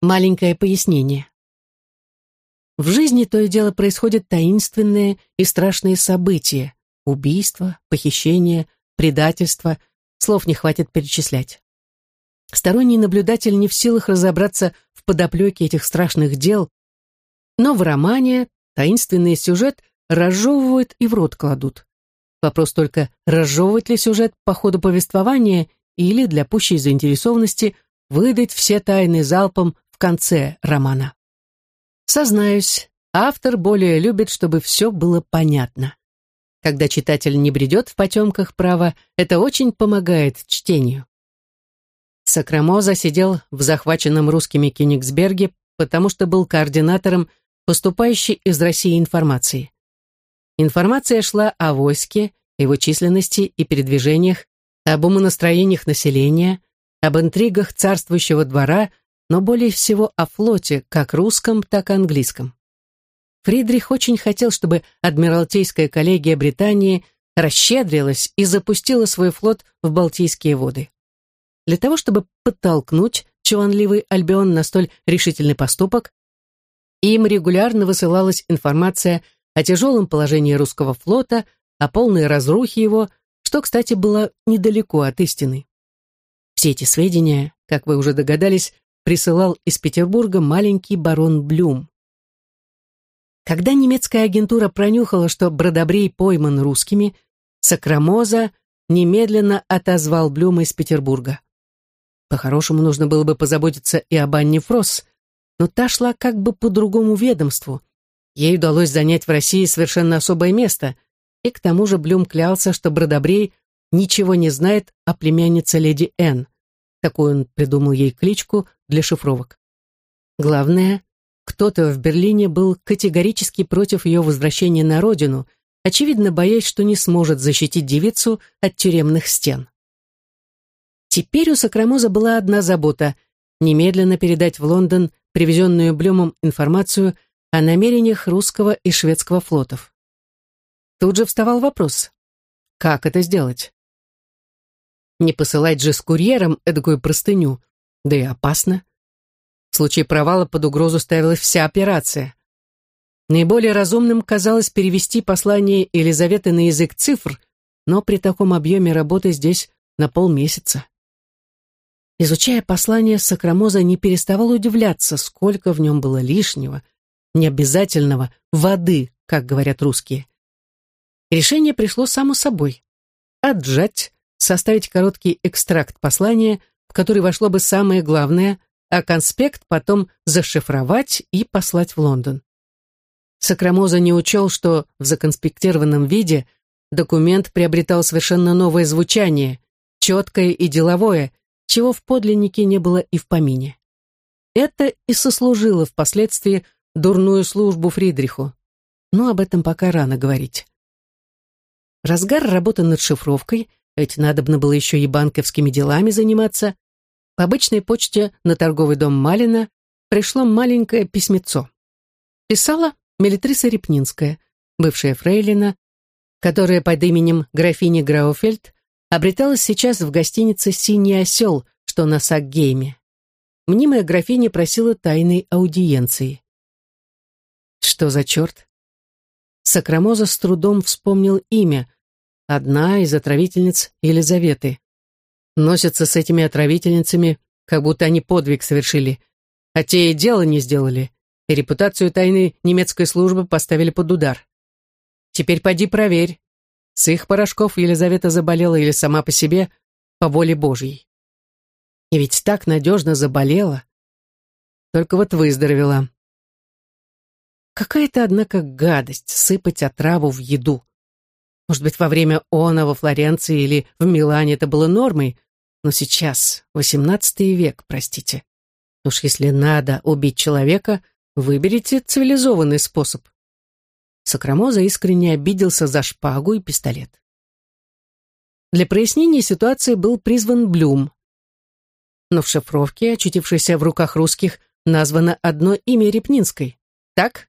Маленькое пояснение. В жизни то и дело происходят таинственные и страшные события. Убийства, похищения, предательство. Слов не хватит перечислять. Сторонний наблюдатель не в силах разобраться в подоплеке этих страшных дел, но в романе таинственный сюжет разжевывают и в рот кладут. Вопрос только, разжевывать ли сюжет по ходу повествования или, для пущей заинтересованности, выдать все тайны залпом в конце романа. Сознаюсь, автор более любит, чтобы все было понятно. Когда читатель не бредет в потемках права, это очень помогает чтению. Сакрамоза сидел в захваченном русскими Кенигсберге, потому что был координатором поступающей из России информации. Информация шла о войске, его численности и передвижениях, об умонастроениях населения, об интригах царствующего двора, но более всего о флоте, как русском, так и английском. Фридрих очень хотел, чтобы Адмиралтейская коллегия Британии расщедрилась и запустила свой флот в Балтийские воды. Для того, чтобы подтолкнуть чванливый Альбион на столь решительный поступок, им регулярно высылалась информация о тяжелом положении русского флота, о полной разрухе его, что, кстати, было недалеко от истины. Все эти сведения, как вы уже догадались, присылал из Петербурга маленький барон Блюм. Когда немецкая агентура пронюхала, что Бродобрей пойман русскими, Сакрамоза немедленно отозвал Блюма из Петербурга. По-хорошему, нужно было бы позаботиться и об Анне Фросс, но та шла как бы по другому ведомству. Ей удалось занять в России совершенно особое место, и к тому же Блюм клялся, что Бродобрей ничего не знает о племяннице леди Н. Такую он придумал ей кличку для шифровок. Главное, кто-то в Берлине был категорически против ее возвращения на родину, очевидно боясь, что не сможет защитить девицу от тюремных стен. Теперь у Сакрамоза была одна забота — немедленно передать в Лондон привезенную Блюмом информацию о намерениях русского и шведского флотов. Тут же вставал вопрос, как это сделать? Не посылать же с курьером эдакую простыню, да и опасно. В случае провала под угрозу ставилась вся операция. Наиболее разумным казалось перевести послание Елизаветы на язык цифр, но при таком объеме работы здесь на полмесяца. Изучая послание, Сакрамоза не переставал удивляться, сколько в нем было лишнего, необязательного, воды, как говорят русские. Решение пришло само собой. Отжать, составить короткий экстракт послания, в который вошло бы самое главное, а конспект потом зашифровать и послать в Лондон. Сакрамоза не учел, что в законспектированном виде документ приобретал совершенно новое звучание, четкое и деловое, чего в подлиннике не было и в помине. Это и сослужило впоследствии дурную службу Фридриху, но об этом пока рано говорить. Разгар работы над шифровкой, ведь надобно было еще и банковскими делами заниматься, по обычной почте на торговый дом Малина пришло маленькое письмецо. Писала Мелитриса Репнинская, бывшая фрейлина, которая под именем графини Грауфельд обреталась сейчас в гостинице «Синий осел», что на Сакгейме. Мнимая графиня просила тайной аудиенции. Что за черт? Сакрамоза с трудом вспомнил имя, одна из отравительниц Елизаветы. Носятся с этими отравительницами, как будто они подвиг совершили, а те и дело не сделали, и репутацию тайной немецкой службы поставили под удар. Теперь поди проверь, с их порошков Елизавета заболела или сама по себе, по воле Божьей. И ведь так надежно заболела. Только вот выздоровела. Какая-то, однако, гадость сыпать отраву в еду. Может быть, во время она во Флоренции или в Милане это было нормой, но сейчас, восемнадцатый век, простите. Уж если надо убить человека, выберите цивилизованный способ. Сакрамоза искренне обиделся за шпагу и пистолет. Для прояснения ситуации был призван Блюм. Но в шифровке, очутившейся в руках русских, названо одно имя Репнинской. Так?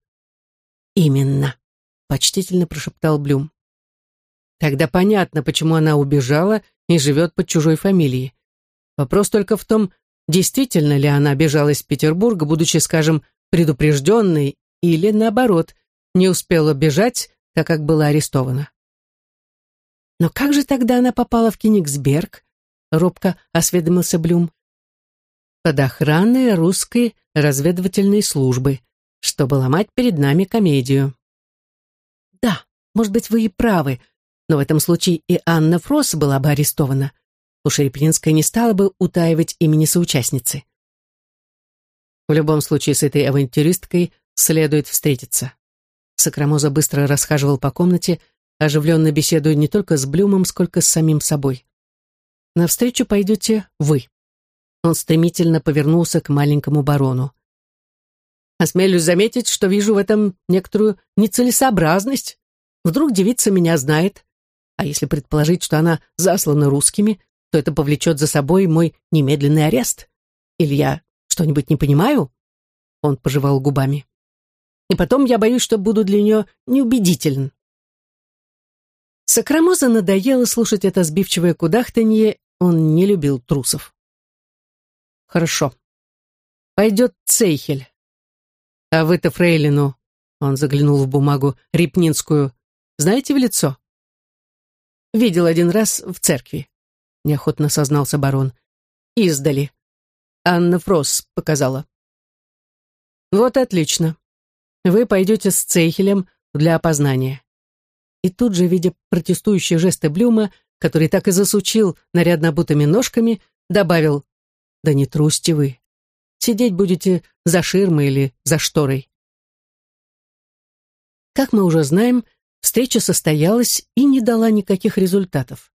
Именно, почтительно прошептал Блюм. Тогда понятно, почему она убежала и живет под чужой фамилией. Вопрос только в том, действительно ли она бежала из Петербурга, будучи, скажем, предупрежденной, или, наоборот, не успела бежать, так как была арестована. «Но как же тогда она попала в Кенигсберг?» — робко осведомился Блюм. «Под охраной русской разведывательной службы, чтобы ломать перед нами комедию». «Да, может быть, вы и правы, но в этом случае и Анна Фросс была бы арестована. Уж Репнинская не стала бы утаивать имени соучастницы. В любом случае с этой авантюристкой следует встретиться. Сакрамоза быстро расхаживал по комнате, оживленно беседуя не только с Блюмом, сколько с самим собой. «Навстречу пойдете вы». Он стремительно повернулся к маленькому барону. «Осмелюсь заметить, что вижу в этом некоторую нецелесообразность. Вдруг девица меня знает, а если предположить, что она заслана русскими, то это повлечет за собой мой немедленный арест. Или я что-нибудь не понимаю?» Он пожевал губами. «И потом я боюсь, что буду для нее неубедителен». Сакрамоза надоело слушать это сбивчивое кудахтанье, он не любил трусов. «Хорошо. Пойдет Цейхель. А вы-то фрейлину, он заглянул в бумагу, Репнинскую, знаете в лицо?» «Видел один раз в церкви», — неохотно сознался барон. «Издали. Анна Фросс показала». «Вот отлично. Вы пойдете с Цейхелем для опознания и тут же, видя протестующие жесты Блюма, который так и засучил нарядно обутыми ножками, добавил «Да не трусьте вы. Сидеть будете за ширмой или за шторой». Как мы уже знаем, встреча состоялась и не дала никаких результатов.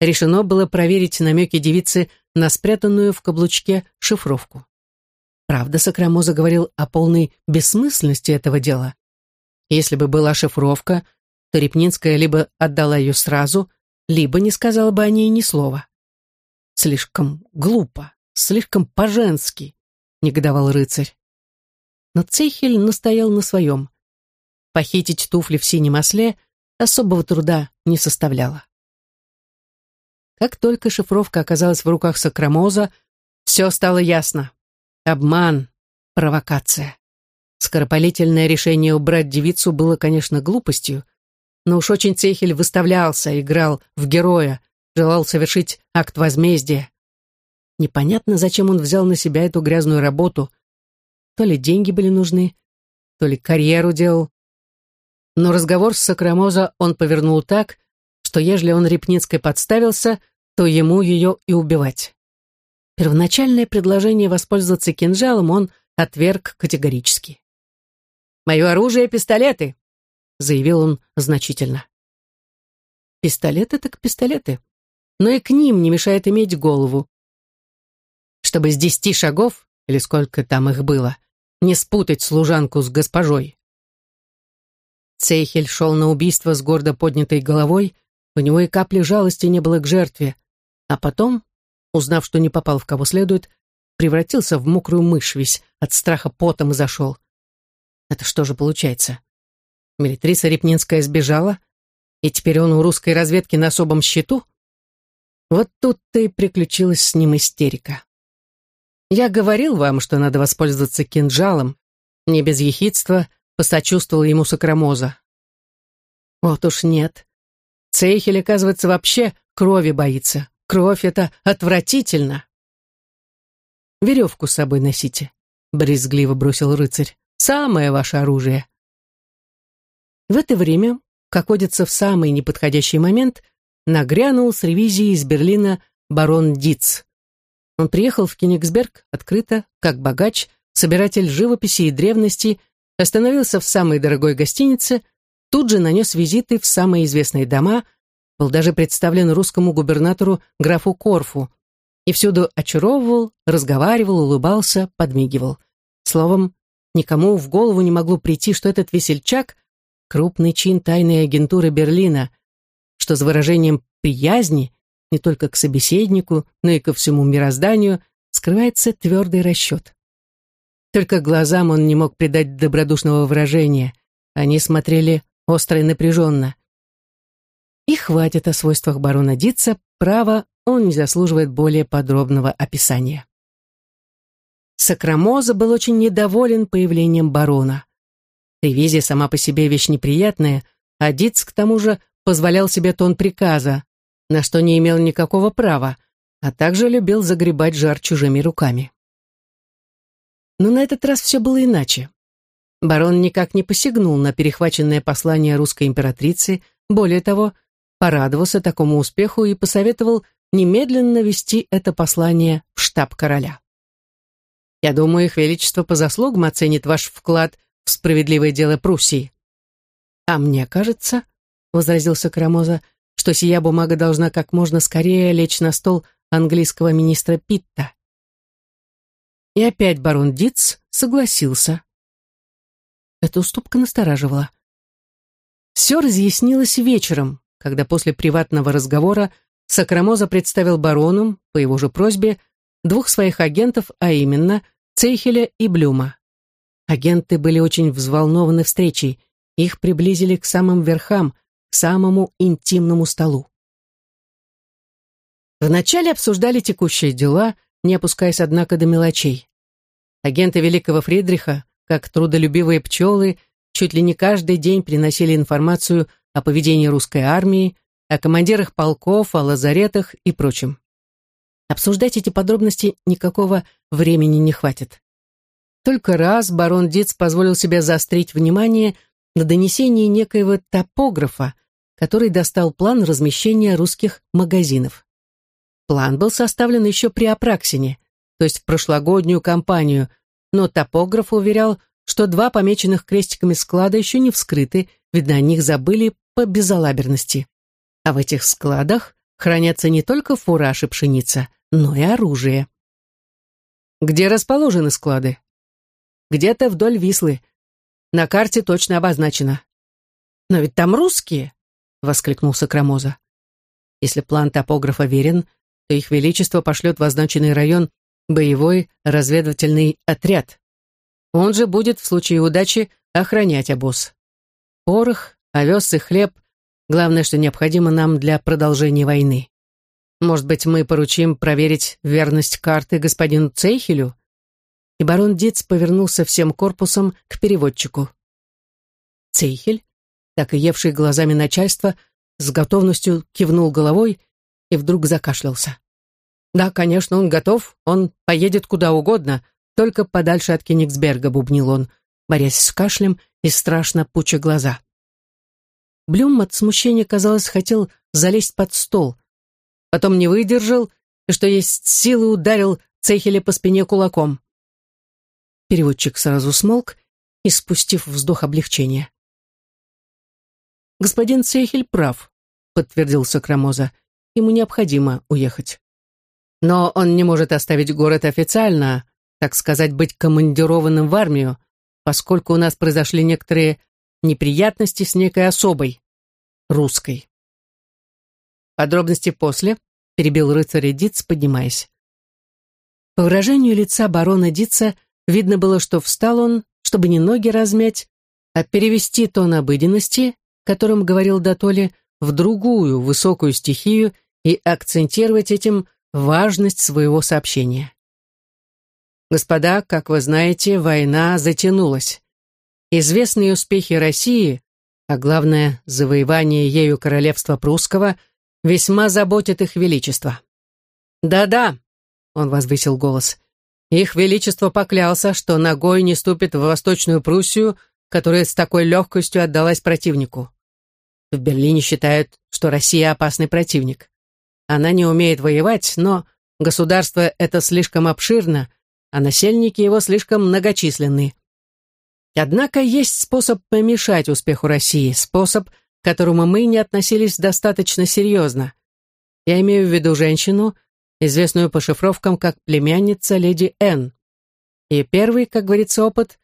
Решено было проверить намеки девицы на спрятанную в каблучке шифровку. Правда, Сакрамоза говорил о полной бессмысленности этого дела. Если бы была шифровка, то Репнинская либо отдала ее сразу, либо не сказала бы о ней ни слова. «Слишком глупо, слишком по-женски», — негодовал рыцарь. Но Цейхель настоял на своем. Похитить туфли в синем осле особого труда не составляло. Как только шифровка оказалась в руках Сакрамоза, все стало ясно. Обман, провокация. Скоропалительное решение убрать девицу было, конечно, глупостью, но уж очень Цейхель выставлялся, играл в героя, желал совершить акт возмездия. Непонятно, зачем он взял на себя эту грязную работу. То ли деньги были нужны, то ли карьеру делал. Но разговор с Сакрамоза он повернул так, что ежели он Репницкой подставился, то ему ее и убивать. Первоначальное предложение воспользоваться кинжалом он отверг категорически. «Мое оружие — пистолеты», заявил он значительно. Пистолеты так пистолеты, но и к ним не мешает иметь голову. Чтобы с десяти шагов, или сколько там их было, не спутать служанку с госпожой. Цейхель шел на убийство с гордо поднятой головой, у него и капли жалости не было к жертве, а потом, узнав, что не попал в кого следует, превратился в мокрую мышь весь, от страха потом и зашел. Это что же получается? Милитриса Репнинская сбежала, и теперь он у русской разведки на особом счету? Вот тут-то и приключилась с ним истерика. Я говорил вам, что надо воспользоваться кинжалом. Не без ехидства посочувствовал ему Сокромоза. Вот уж нет. Цейхель, оказывается, вообще крови боится. Кровь — это отвратительно. «Веревку с собой носите», — брезгливо бросил рыцарь. «Самое ваше оружие». В это время, как водится в самый неподходящий момент, нагрянул с ревизией из Берлина барон Диц. Он приехал в Кенигсберг открыто, как богач, собиратель живописи и древности, остановился в самой дорогой гостинице, тут же нанес визиты в самые известные дома, был даже представлен русскому губернатору графу Корфу и всюду очаровывал, разговаривал, улыбался, подмигивал. Словом, никому в голову не могло прийти, что этот весельчак крупный чин тайной агентуры Берлина, что с выражением приязни не только к собеседнику, но и ко всему мирозданию скрывается твердый расчет. Только глазам он не мог придать добродушного выражения, они смотрели остро и напряженно. И хватит о свойствах барона Дитца, право, он не заслуживает более подробного описания. Сакрамоза был очень недоволен появлением барона. Ревизия сама по себе вещь неприятная, а Диц, к тому же, позволял себе тон приказа, на что не имел никакого права, а также любил загребать жар чужими руками. Но на этот раз все было иначе. Барон никак не посягнул на перехваченное послание русской императрицы, более того, порадовался такому успеху и посоветовал немедленно вести это послание в штаб короля. Я думаю, их величество по заслугам оценит ваш вклад в справедливое дело Пруссии. А мне кажется, — возразил Сакрамоза, — что сия бумага должна как можно скорее лечь на стол английского министра Питта. И опять барон Диц согласился. Эта уступка настораживала. Все разъяснилось вечером, когда после приватного разговора Сакрамоза представил барону, по его же просьбе, двух своих агентов, а именно Цейхеля и Блюма. Агенты были очень взволнованы встречей, их приблизили к самым верхам, к самому интимному столу. Вначале обсуждали текущие дела, не опускаясь, однако, до мелочей. Агенты великого Фридриха, как трудолюбивые пчелы, чуть ли не каждый день приносили информацию о поведении русской армии, о командирах полков, о лазаретах и прочем. Обсуждать эти подробности никакого времени не хватит. Только раз барон Диц позволил себе заострить внимание на донесении некоего топографа, который достал план размещения русских магазинов. План был составлен еще при Апраксине, то есть в прошлогоднюю кампанию, но топограф уверял, что два помеченных крестиками склада еще не вскрыты, видно, о них забыли по безалаберности. А в этих складах хранятся не только фураж и пшеница, но и оружие. Где расположены склады? Где-то вдоль Вислы. На карте точно обозначено. Но ведь там русские, воскликнул Сокрамоза. Если план топографа верен, их величество пошлет в означенный район боевой разведывательный отряд. Он же будет в случае удачи охранять обоз. Порох, овес и хлеб — главное, что необходимо нам для продолжения войны. Может быть, мы поручим проверить верность карты господину Цейхелю?» И барон Диц повернулся всем корпусом к переводчику. Цейхель, так и евший глазами начальства, с готовностью кивнул головой и вдруг закашлялся. «Да, конечно, он готов, он поедет куда угодно, только подальше от Кенигсберга», — бубнил он, борясь с кашлем и страшно пуча глаза. Блюм от смущения, казалось, хотел залезть под стол, потом не выдержал и, что есть силы, ударил Цехеля по спине кулаком. Переводчик сразу смолк и спустив вздох облегчения. «Господин Цехель прав», — подтвердил Сокрамоза. «Ему необходимо уехать. Но он не может оставить город официально, так сказать, быть командированным в армию, поскольку у нас произошли некоторые неприятности с некой особой, русской. Подробности после, перебил рыцарь Диц, поднимаясь. По выражению лица барона Дица видно было, что встал он, чтобы не ноги размять, а перевести тон обыденности, которым говорил Датоли, в другую высокую стихию и акцентировать этим важность своего сообщения. Господа, как вы знаете, война затянулась. Известные успехи России, а главное, завоевание ею королевства прусского – весьма заботит их величество. Да-да, он возвысил голос. Их величество поклялся, что ногой не ступит в Восточную Пруссию, которая с такой легкостью отдалась противнику. В Берлине считают, что Россия опасный противник. Она не умеет воевать, но государство это слишком обширно, а насельники его слишком многочисленны. Однако есть способ помешать успеху России, способ, к которому мы не относились достаточно серьезно. Я имею в виду женщину, известную по шифровкам как племянница леди Н. И первый, как говорится, опыт,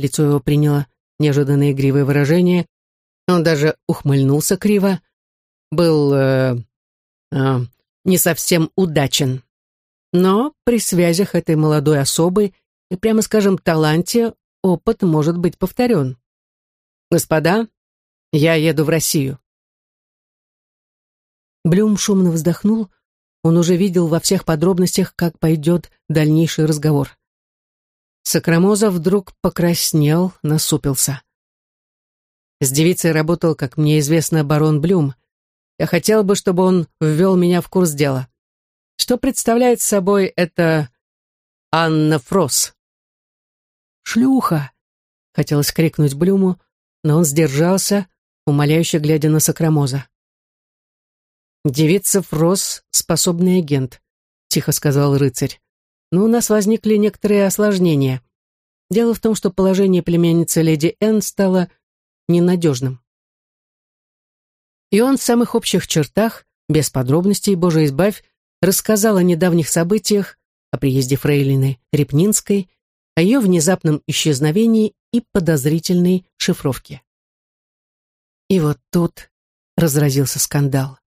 лицо его приняло неожиданное игривое выражение, он даже ухмыльнулся криво, был э, э, не совсем удачен. Но при связях этой молодой особы и, прямо скажем, таланте опыт может быть повторен. Господа, я еду в Россию. Блюм шумно вздохнул. Он уже видел во всех подробностях, как пойдет дальнейший разговор. Сакрамоза вдруг покраснел, насупился. С девицей работал, как мне известно, барон Блюм. Я хотел бы, чтобы он ввел меня в курс дела. Что представляет собой эта Анна Фрос? «Шлюха!» — хотелось крикнуть Блюму, но он сдержался, умоляюще глядя на Сакрамоза. «Девица Фрос — способный агент», — тихо сказал рыцарь. «Но у нас возникли некоторые осложнения. Дело в том, что положение племянницы леди Энн стало ненадежным. И он в самых общих чертах, без подробностей, боже избавь, рассказал о недавних событиях, о приезде фрейлины Репнинской, о ее внезапном исчезновении и подозрительной шифровке. И вот тут разразился скандал.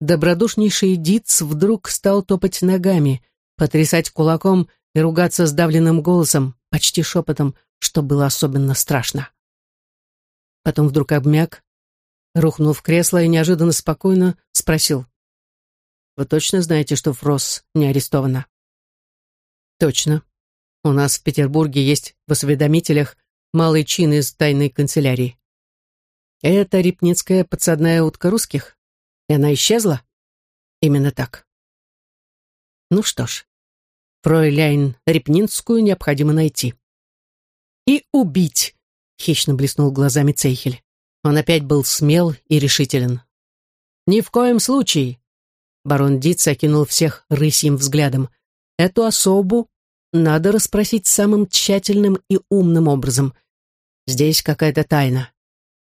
Добродушнейший Диц вдруг стал топать ногами, потрясать кулаком и ругаться сдавленным голосом, почти шепотом, что было особенно страшно. Потом вдруг обмяк, рухнул в кресло и неожиданно спокойно спросил. «Вы точно знаете, что Фросс не арестована?» «Точно. У нас в Петербурге есть в осведомителях малый чин из тайной канцелярии. Это репницкая подсадная утка русских? И она исчезла? Именно так. Ну что ж, фройляйн Репнинскую необходимо найти. И убить, Хищно блеснул глазами Цейхель. Он опять был смел и решителен. «Ни в коем случае!» Барон Диц окинул всех рысьим взглядом. «Эту особу надо расспросить самым тщательным и умным образом. Здесь какая-то тайна.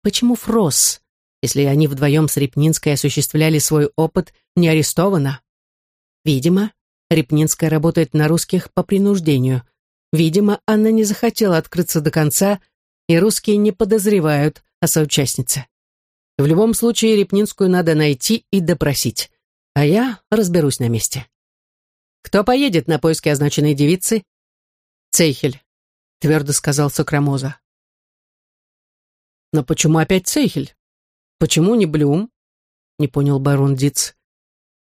Почему Фрос, если они вдвоем с Репнинской осуществляли свой опыт, не арестована? Видимо, Репнинская работает на русских по принуждению. Видимо, она не захотела открыться до конца и русские не подозревают о соучастнице. В любом случае Репнинскую надо найти и допросить, а я разберусь на месте. Кто поедет на поиски означенной девицы? Цейхель, твердо сказал Сокрамоза. Но почему опять Цейхель? Почему не Блюм? Не понял барон Диц.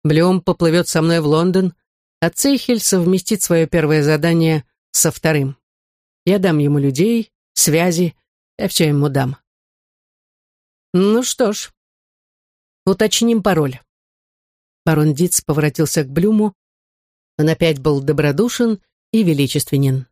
Блюм поплывет со мной в Лондон, а Цейхель совместит свое первое задание со вторым. Я дам ему людей, связи, я все ему дам. Ну что ж, уточним пароль. Барон Диц поворотился к Блюму. Он опять был добродушен и величественен.